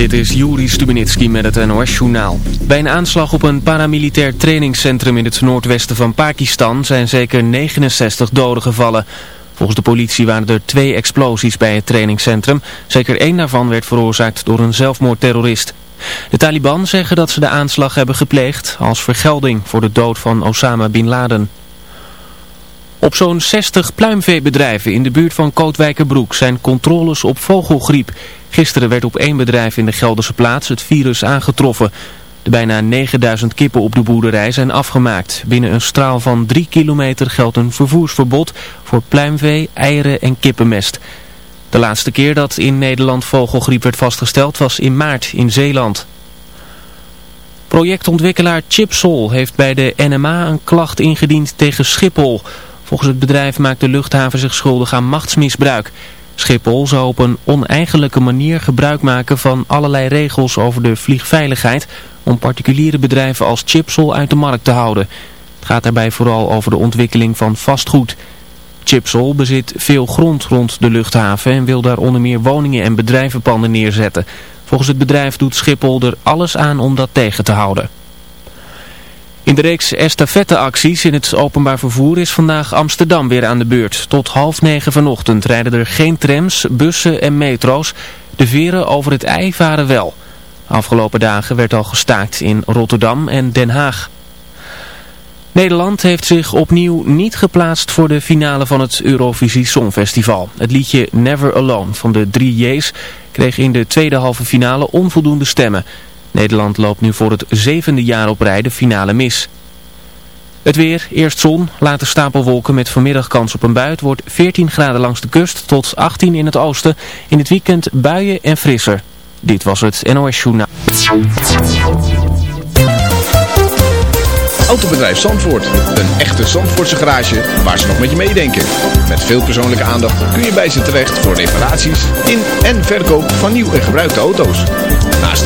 Dit is Juri Stubenitski met het NOS-journaal. Bij een aanslag op een paramilitair trainingscentrum in het noordwesten van Pakistan zijn zeker 69 doden gevallen. Volgens de politie waren er twee explosies bij het trainingscentrum. Zeker één daarvan werd veroorzaakt door een zelfmoordterrorist. De Taliban zeggen dat ze de aanslag hebben gepleegd als vergelding voor de dood van Osama Bin Laden. Op zo'n 60 pluimveebedrijven in de buurt van Kootwijkerbroek zijn controles op vogelgriep. Gisteren werd op één bedrijf in de Gelderse plaats het virus aangetroffen. De bijna 9000 kippen op de boerderij zijn afgemaakt. Binnen een straal van 3 kilometer geldt een vervoersverbod voor pluimvee, eieren en kippenmest. De laatste keer dat in Nederland vogelgriep werd vastgesteld was in maart in Zeeland. Projectontwikkelaar Chipsol heeft bij de NMA een klacht ingediend tegen Schiphol... Volgens het bedrijf maakt de luchthaven zich schuldig aan machtsmisbruik. Schiphol zou op een oneigenlijke manier gebruik maken van allerlei regels over de vliegveiligheid om particuliere bedrijven als Chipsol uit de markt te houden. Het gaat daarbij vooral over de ontwikkeling van vastgoed. Chipsol bezit veel grond rond de luchthaven en wil daar onder meer woningen en bedrijvenpanden neerzetten. Volgens het bedrijf doet Schiphol er alles aan om dat tegen te houden. In de reeks estafetteacties in het openbaar vervoer is vandaag Amsterdam weer aan de beurt. Tot half negen vanochtend rijden er geen trams, bussen en metro's. De veren over het ei varen wel. Afgelopen dagen werd al gestaakt in Rotterdam en Den Haag. Nederland heeft zich opnieuw niet geplaatst voor de finale van het Eurovisie Songfestival. Het liedje Never Alone van de drie J's kreeg in de tweede halve finale onvoldoende stemmen. Nederland loopt nu voor het zevende jaar op rij de finale mis. Het weer, eerst zon, later stapelwolken met vanmiddag kans op een bui. wordt 14 graden langs de kust tot 18 in het oosten. In het weekend buien en frisser. Dit was het NOS Journaal. Autobedrijf Zandvoort. Een echte Zandvoortse garage waar ze nog met je meedenken. Met veel persoonlijke aandacht kun je bij ze terecht voor reparaties in en verkoop van nieuw en gebruikte auto's.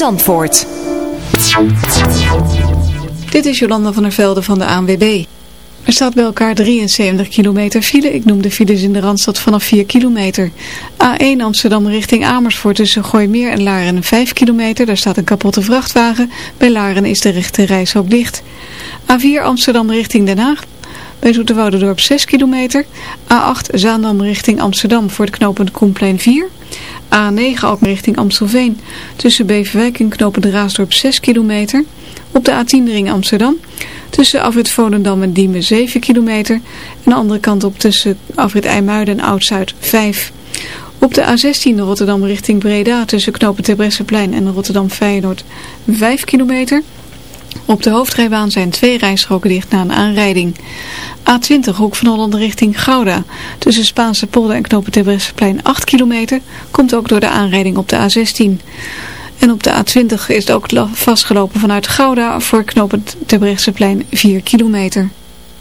Zandvoort. Dit is Jolanda van der Velde van de ANWB. Er staat bij elkaar 73 kilometer file. Ik noem de files in de Randstad vanaf 4 kilometer. A1 Amsterdam richting Amersfoort tussen Gooimeer en Laren 5 kilometer. Daar staat een kapotte vrachtwagen. Bij Laren is de rechte reis ook dicht. A4 Amsterdam richting Den Haag. Bij Zoeterwoudendorp 6 kilometer. A8 Zaandam richting Amsterdam voor het knooppunt Koenplein 4. A9 ook richting Amstelveen. Tussen Beverwijk en knooppunt Raasdorp 6 kilometer. Op de A10 ring Amsterdam. Tussen Afrit Volendam en Diemen 7 kilometer. En de andere kant op tussen Afrit IJmuiden en Oud-Zuid 5 op de A16 Rotterdam richting Breda tussen knopen Terbrechtseplein en Rotterdam Feyenoord 5 kilometer. Op de hoofdrijbaan zijn twee rijstroken dicht na een aanrijding. A20 Hoek van Holland richting Gouda. Tussen Spaanse polder en knopen Terbrechtseplein 8 kilometer. Komt ook door de aanrijding op de A16. En op de A20 is het ook vastgelopen vanuit Gouda voor knooppunt Terbrechtseplein 4 kilometer.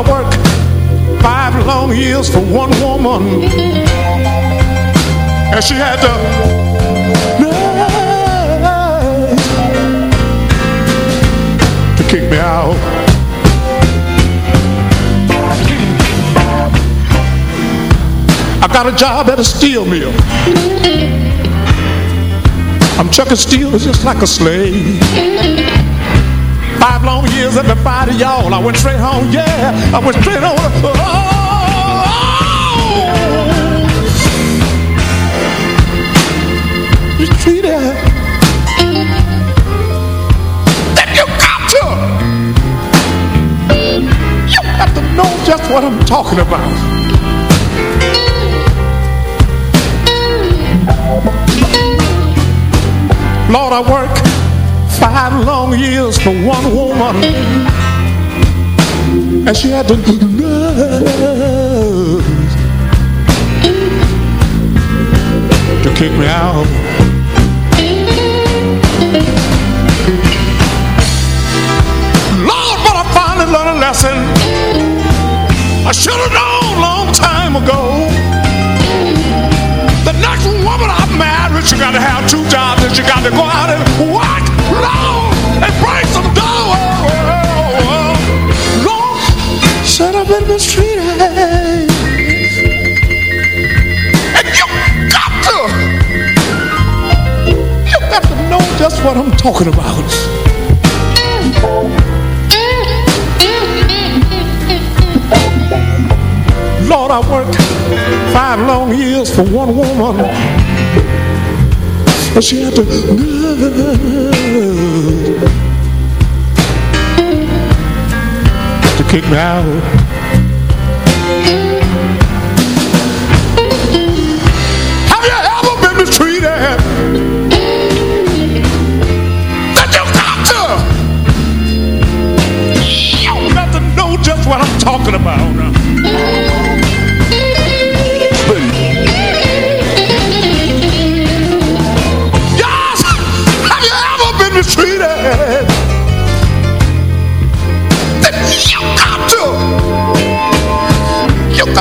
I work five long years for one woman. And she had to to kick me out. I got a job at a steel mill. I'm chucking steel just like a slave. Years at the body, y'all. I went straight home, yeah. I went straight home. Oh, oh, oh, you see that? Then you got to. You have to know just what I'm talking about. Lord, I work five long years for one woman. And she had to nurse to kick me out. Lord but I finally learned a lesson I should have known long time ago. The next woman I married she got to have two jobs and she got to go out and work Oh, oh, oh, Lord, and break some dough. Lord, said I've been mistreated. And you got to, you got to know just what I'm talking about. Lord, I worked five long years for one woman. And she had to to kick me out. Have you ever been mistreated? Then you got to, you got to know just what I'm talking about.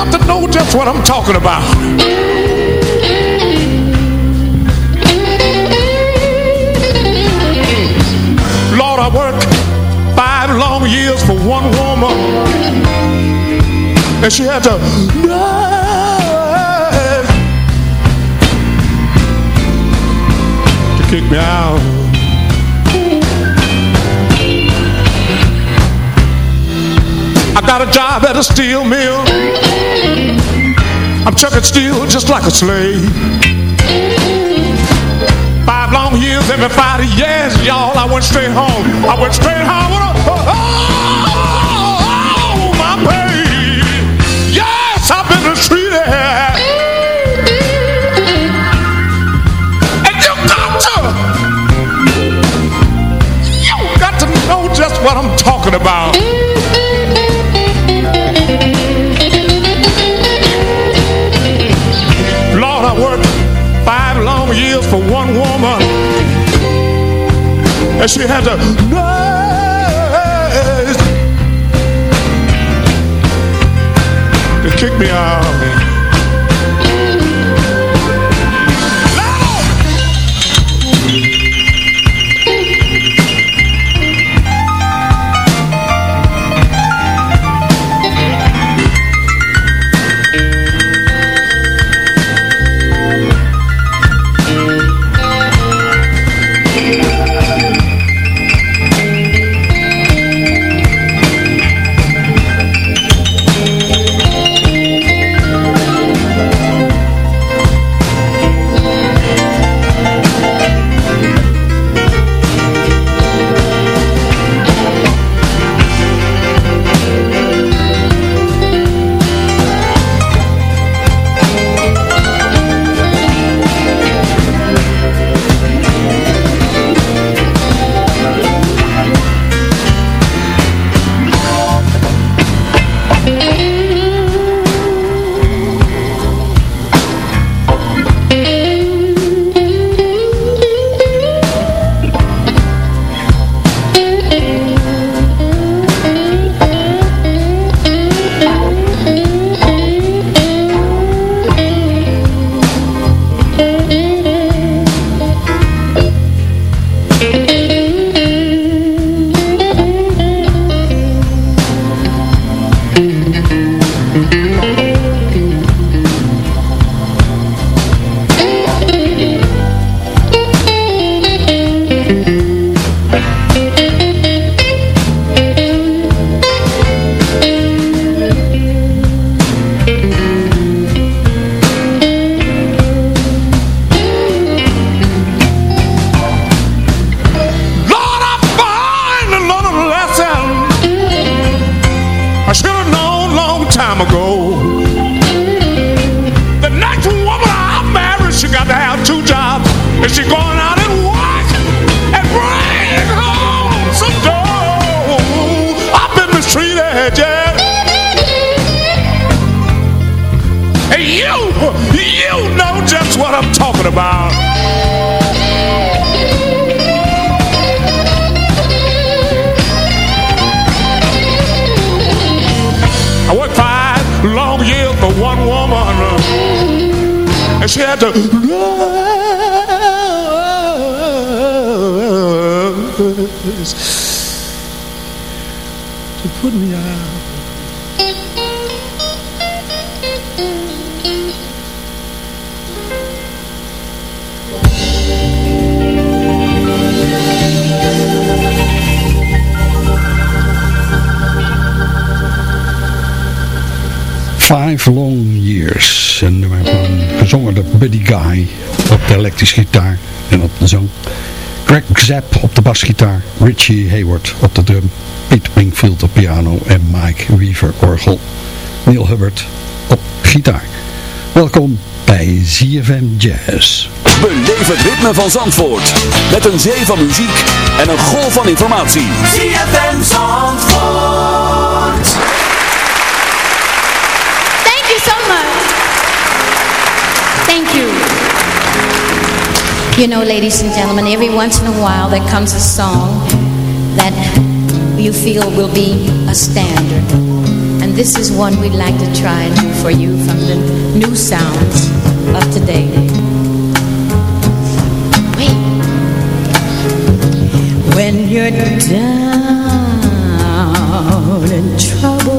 Got to know just what I'm talking about. Lord, I worked five long years for one woman, and she had to to kick me out. I got a job at a steel mill. I'm chucking steel just like a slave. Five long years, every five years, y'all, I went straight home. I went straight home with a, oh, oh, my baby. Yes, I've been mistreated. And you got to, you got to know just what I'm talking about. Worked five long years for one woman. And she had to nurse to kick me out. To to put me out. Five Long Years. Een nummer gezongen door Buddy Guy op de elektrische gitaar en op de zang. Greg Zapp op de basgitaar, Richie Hayward op de drum, Pete Wingfield op piano en Mike Weaver orgel. Neil Hubbard op gitaar. Welkom bij ZFM Jazz. Beleef het ritme van Zandvoort. Met een zee van muziek en een golf van informatie. ZFM Zandvoort. Thank you. You know, ladies and gentlemen, every once in a while there comes a song that you feel will be a standard. And this is one we'd like to try and do for you from the new sounds of today. Wait. When you're down and troubled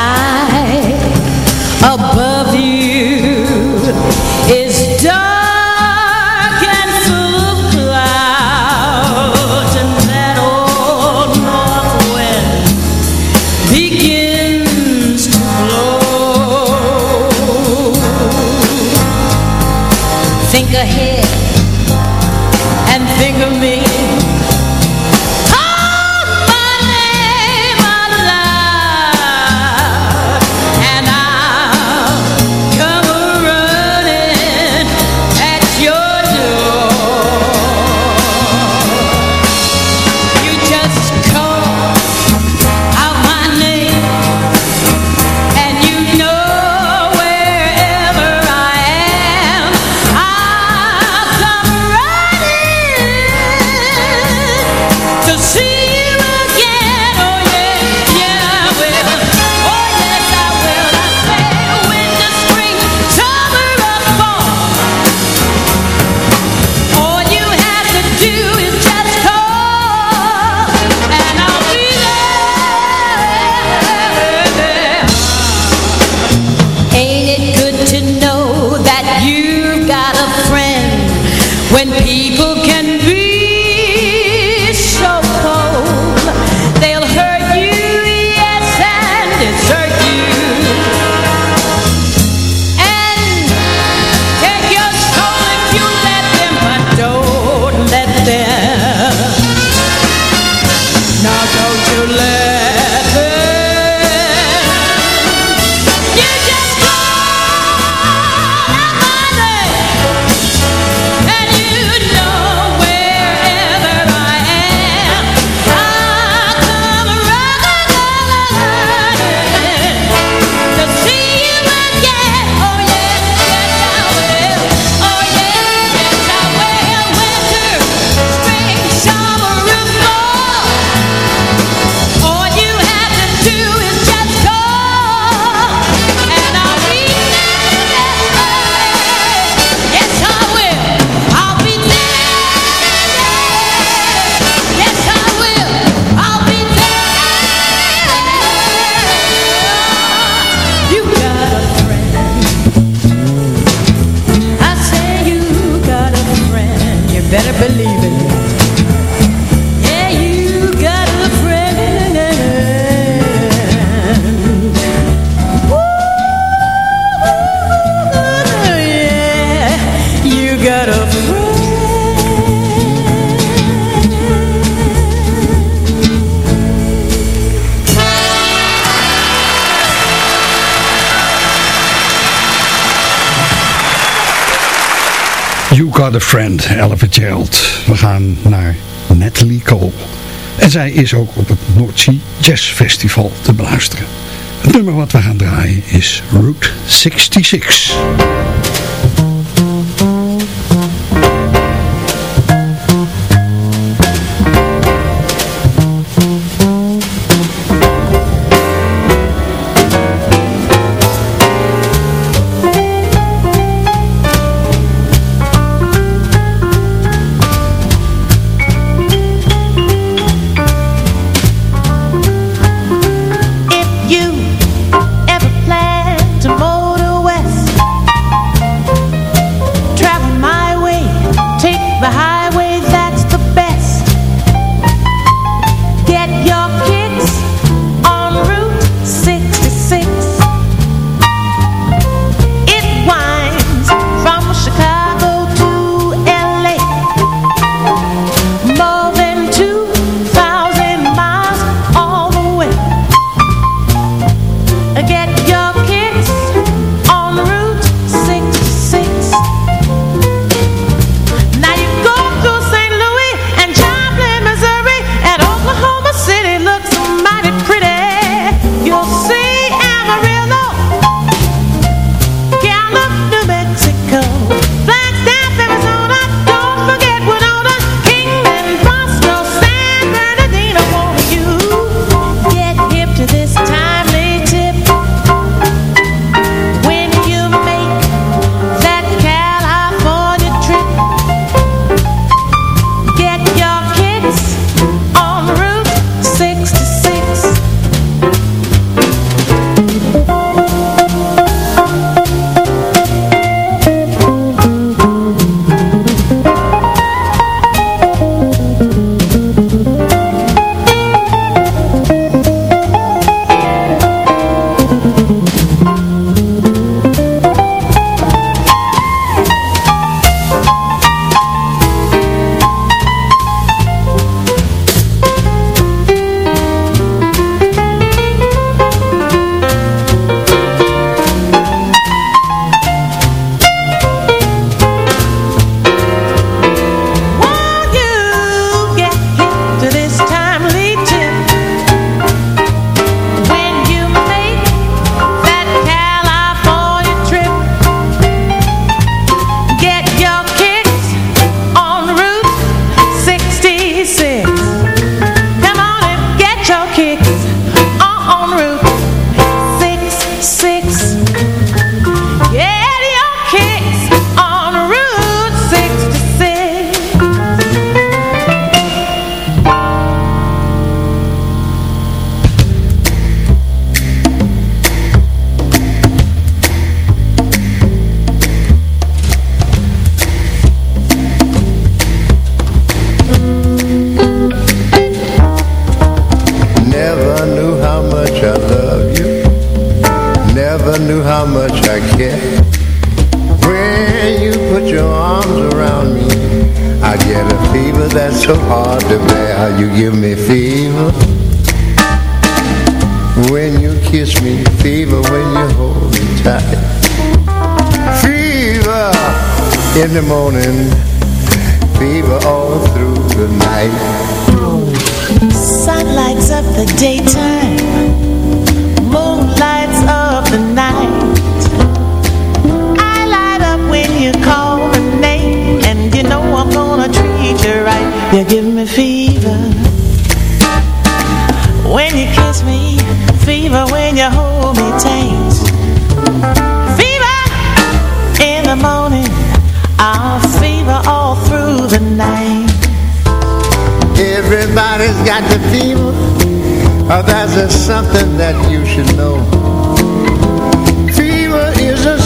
sky above En zij is ook op het Noordzee Jazz Festival te beluisteren. Het nummer wat we gaan draaien is Route 66.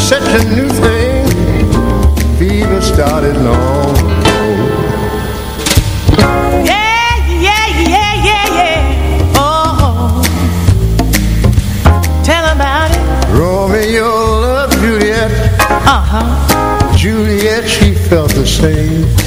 such a new thing. Fever started long ago. Yeah, yeah, yeah, yeah, yeah. Oh, tell about it. Romeo loved Juliet. Uh huh. Juliet, she felt the same.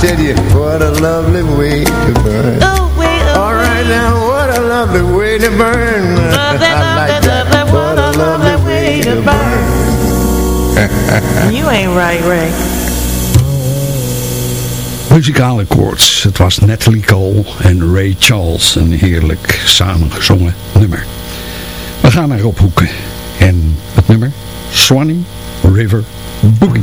Tell you, what a lovely way to burn. All right now, what a lovely way to burn. I like that. What a lovely way to burn. You ain't right, Ray. Muzikale koorts. Het was Natalie Cole en Ray Charles. Een heerlijk samengezongen nummer. We gaan naar Hoeken. En het nummer Swanee River Boogie.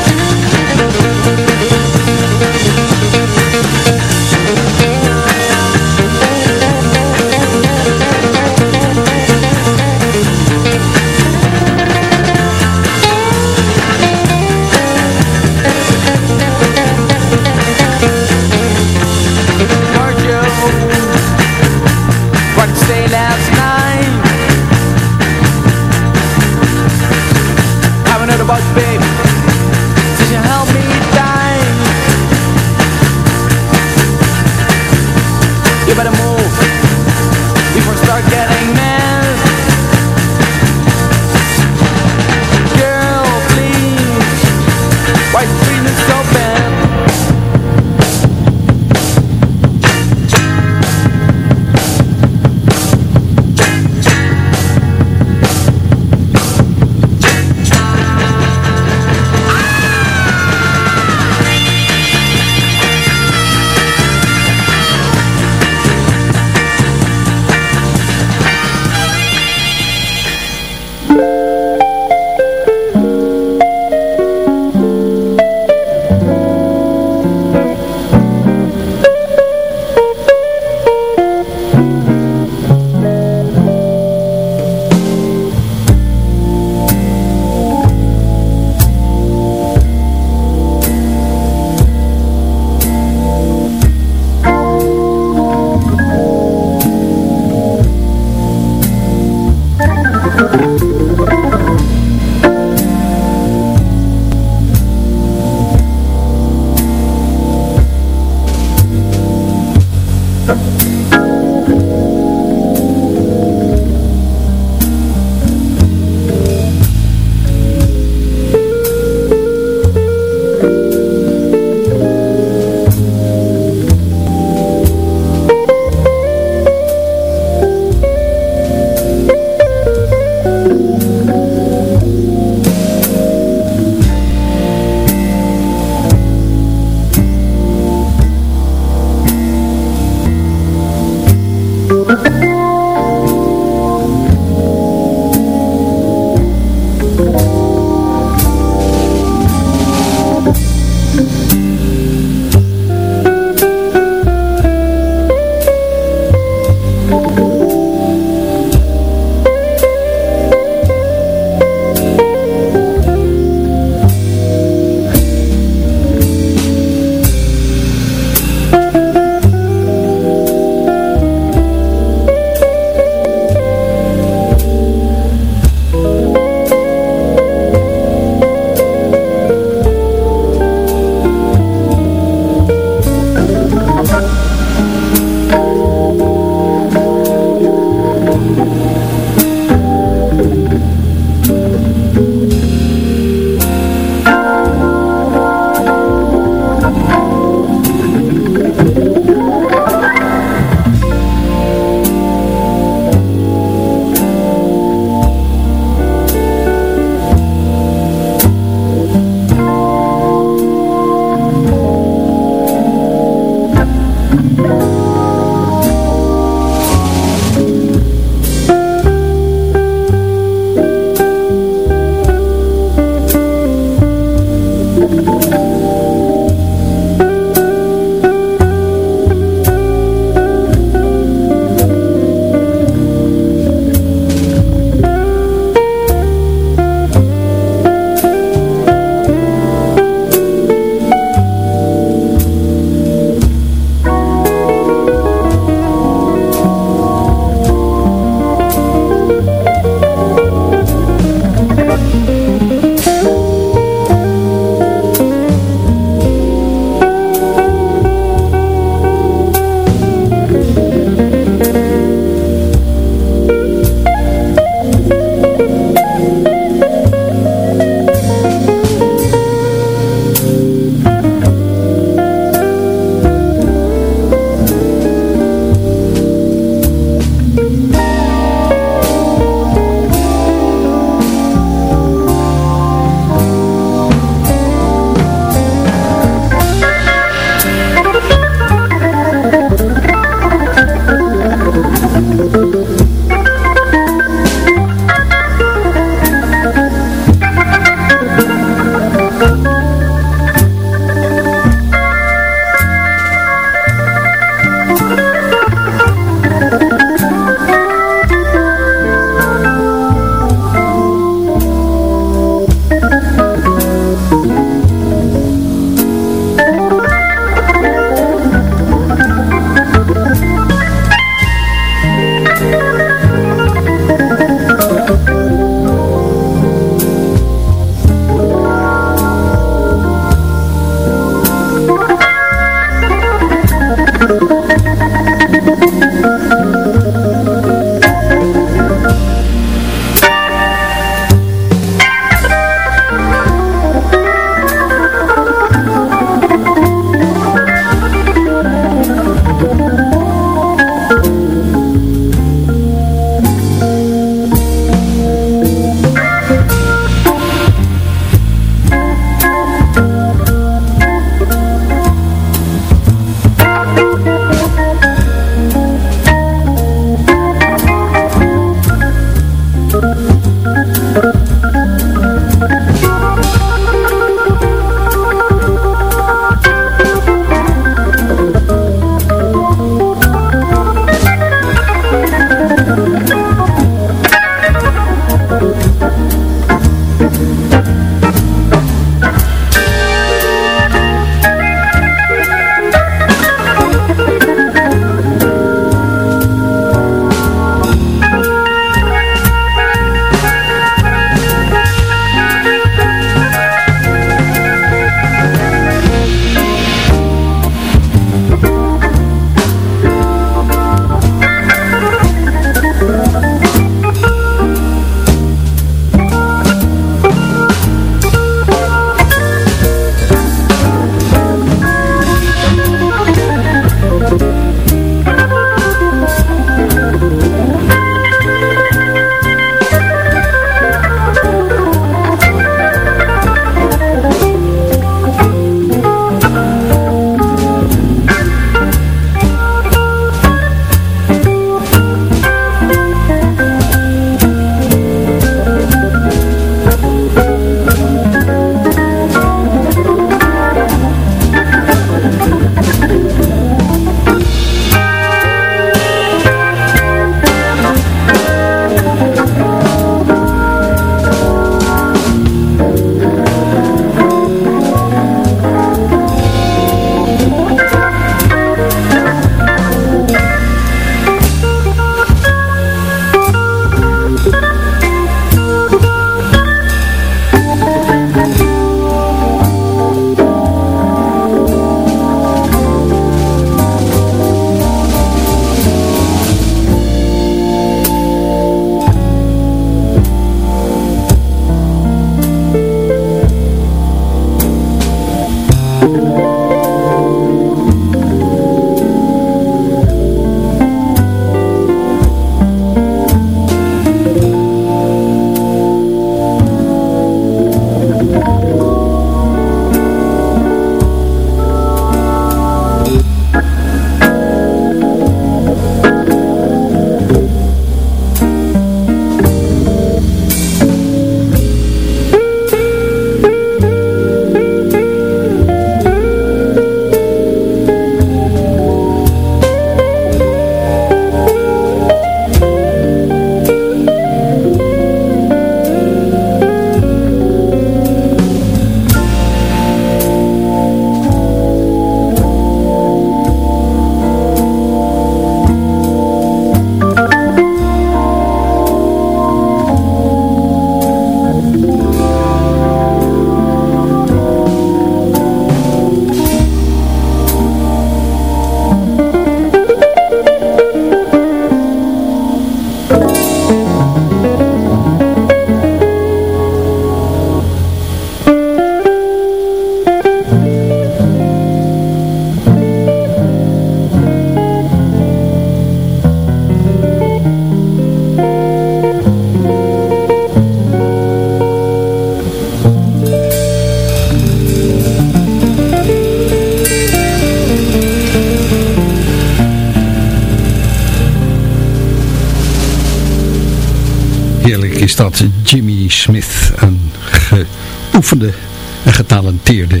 Getalenteerde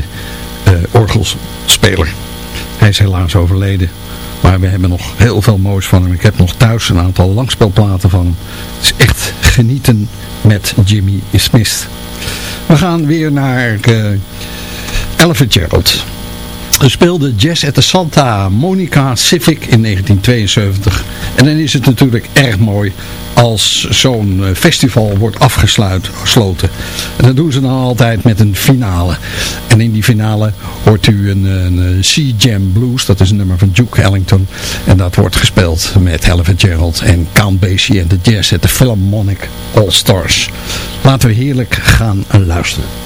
uh, orgelspeler. Hij is helaas overleden. Maar we hebben nog heel veel moois van hem. Ik heb nog thuis een aantal langspelplaten van hem. Het is echt genieten met Jimmy Smith. We gaan weer naar uh, Ella Gerald speelde Jazz at the Santa Monica Civic in 1972. En dan is het natuurlijk erg mooi als zo'n eh, festival wordt afgesloten. En dat doen ze dan altijd met een finale. En in die finale hoort u een, een Sea Jam Blues, dat is een nummer van Duke Ellington. En dat wordt gespeeld met Hella Gerald en Count Basie en de Jazz at the Philharmonic All Stars. Laten we heerlijk gaan luisteren.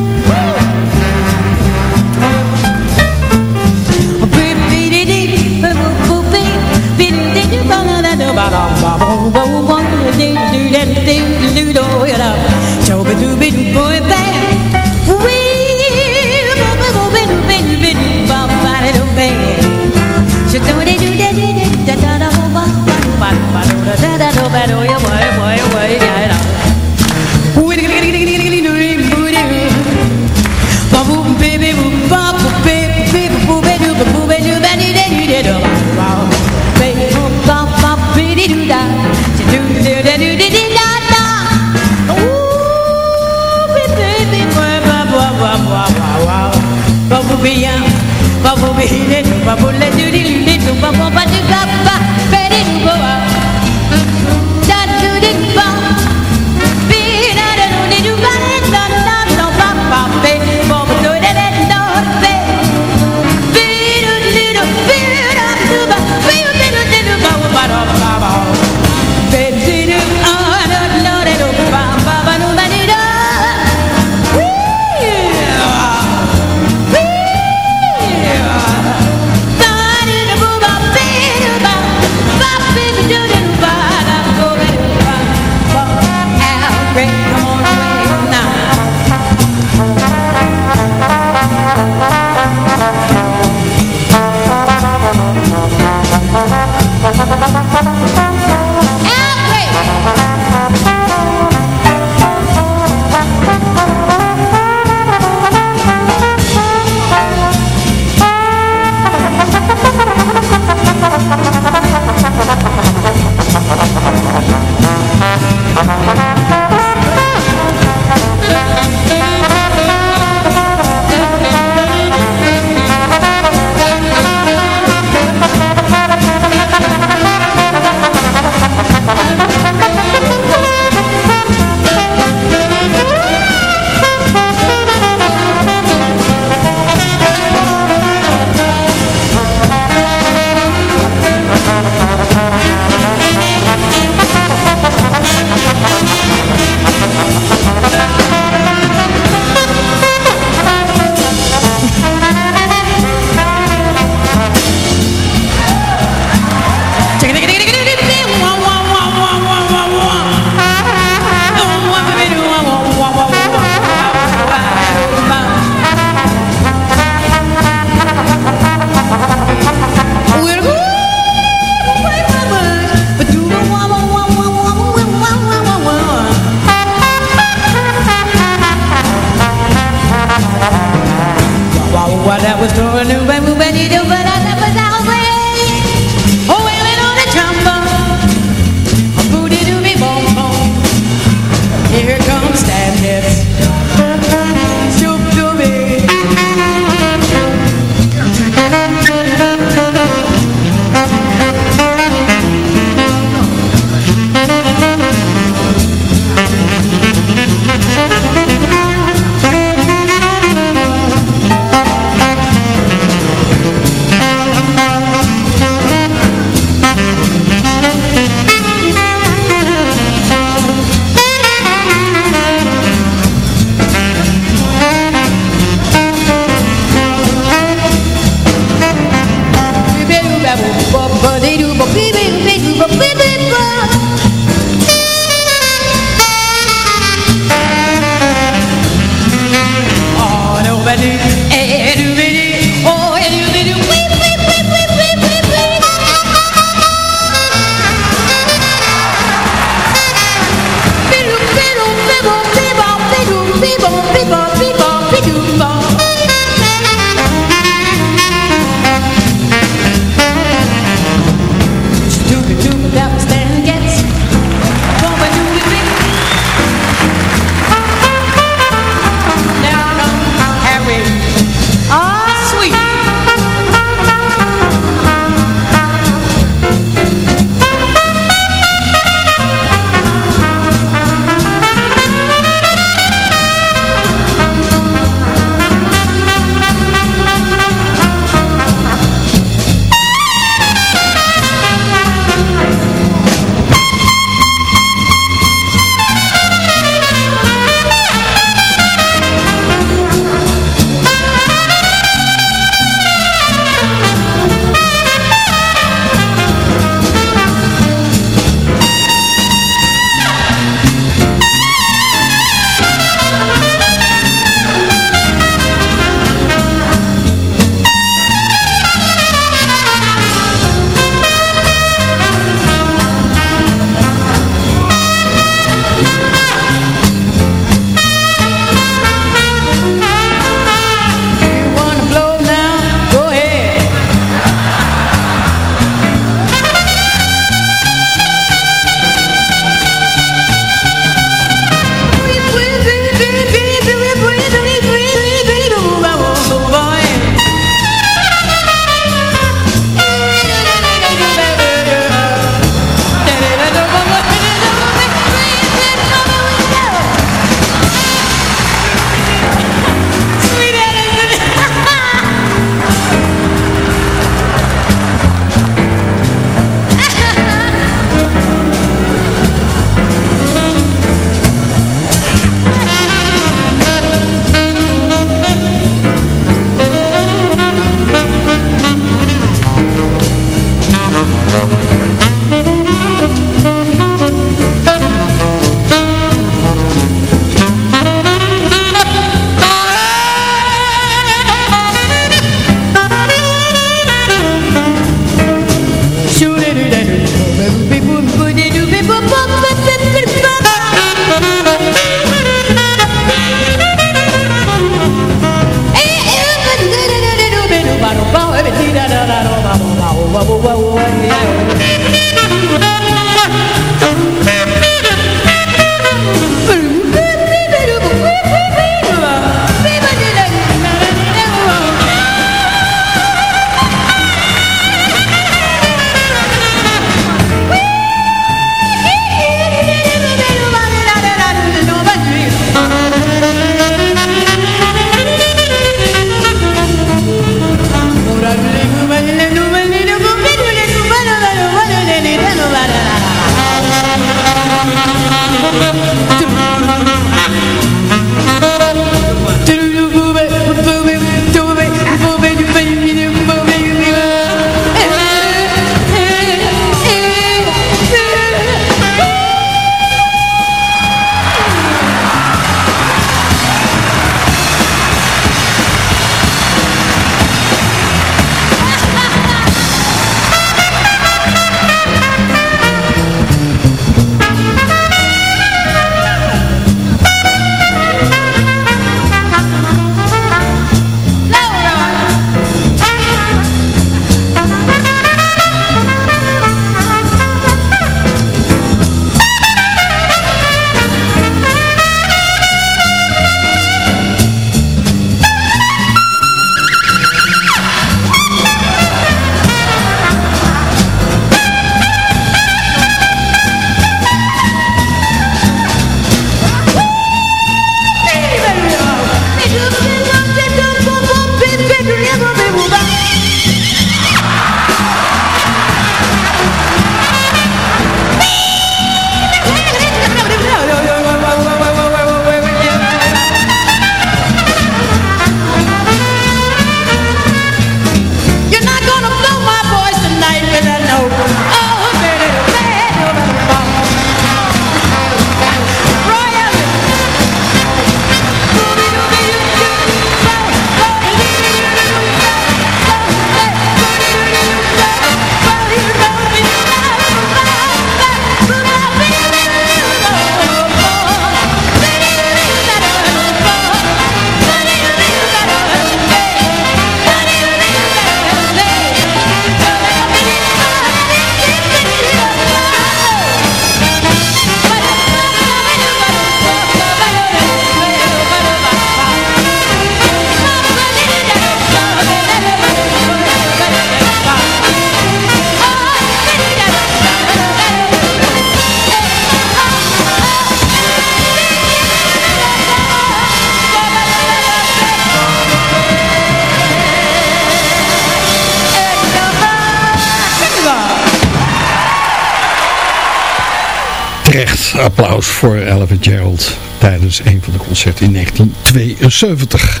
Voor Ella Gerald tijdens een van de concerten in 1972.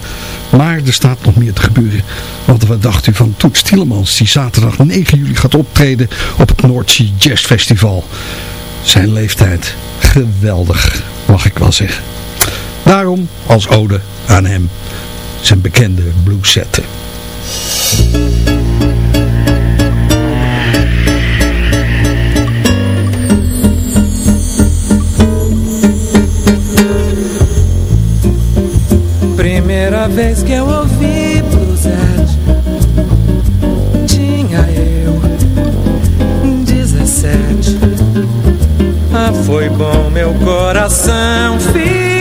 Maar er staat nog meer te gebeuren. Want wat dacht u van Toet Stielemans die zaterdag 9 juli gaat optreden op het Noordzee Jazz Festival. Zijn leeftijd geweldig, mag ik wel zeggen. Daarom als ode aan hem zijn bekende blueszetten. Primeira vez que eu ouvi bluesette Tinha eu 17 Ah, foi bom, meu coração ficou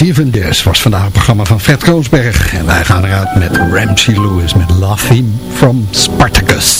Steven Des was vandaag het programma van Fred Koosberg. En wij gaan eruit met Ramsey Lewis met Love Him from Spartacus.